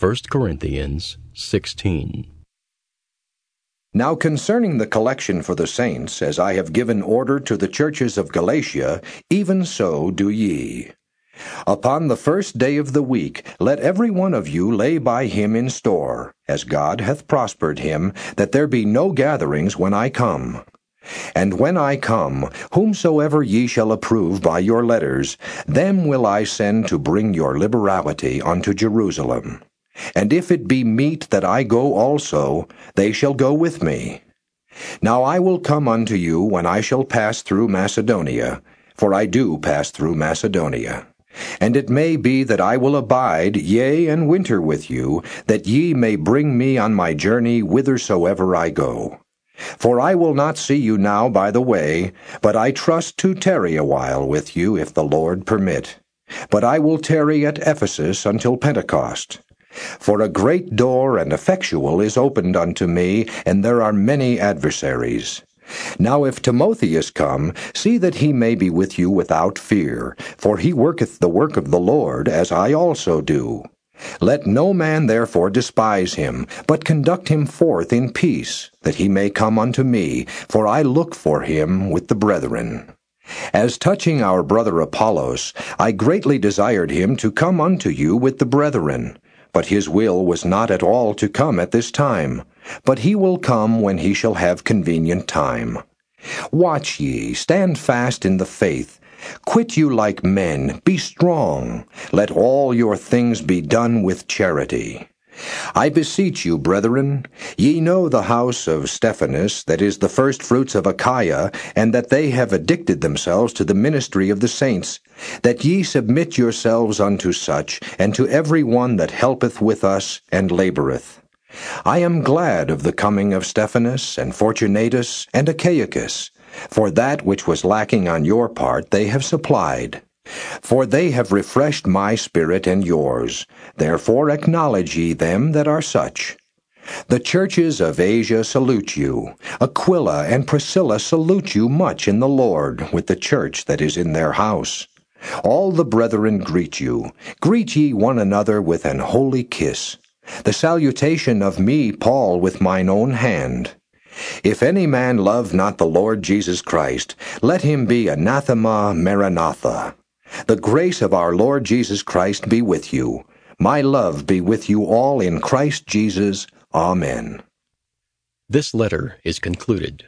1 Corinthians 16. Now concerning the collection for the saints, as I have given order to the churches of Galatia, even so do ye. Upon the first day of the week let every one of you lay by him in store, as God hath prospered him, that there be no gatherings when I come. And when I come, whomsoever ye shall approve by your letters, them will I send to bring your liberality unto Jerusalem. And if it be meet that I go also, they shall go with me. Now I will come unto you when I shall pass through Macedonia, for I do pass through Macedonia. And it may be that I will abide, yea, and winter with you, that ye may bring me on my journey whithersoever I go. For I will not see you now by the way, but I trust to tarry a while with you, if the Lord permit. But I will tarry at Ephesus until Pentecost. For a great door and effectual is opened unto me, and there are many adversaries. Now if Timotheus come, see that he may be with you without fear, for he worketh the work of the Lord, as I also do. Let no man therefore despise him, but conduct him forth in peace, that he may come unto me, for I look for him with the brethren. As touching our brother Apollos, I greatly desired him to come unto you with the brethren. But his will was not at all to come at this time, but he will come when he shall have convenient time. Watch ye, stand fast in the faith. Quit you like men, be strong. Let all your things be done with charity. I beseech you, brethren, ye know the house of Stephanas, that is the firstfruits of Achaia, and that they have addicted themselves to the ministry of the saints, that ye submit yourselves unto such, and to every one that helpeth with us and laboureth. I am glad of the coming of Stephanas, and Fortunatus, and Achaicus, for that which was lacking on your part they have supplied. For they have refreshed my spirit and yours. Therefore acknowledge ye them that are such. The churches of Asia salute you. Aquila and Priscilla salute you much in the Lord, with the church that is in their house. All the brethren greet you. Greet ye one another with an holy kiss. The salutation of me, Paul, with mine own hand. If any man love not the Lord Jesus Christ, let him be anathema maranatha. The grace of our Lord Jesus Christ be with you. My love be with you all in Christ Jesus. Amen. This letter is concluded.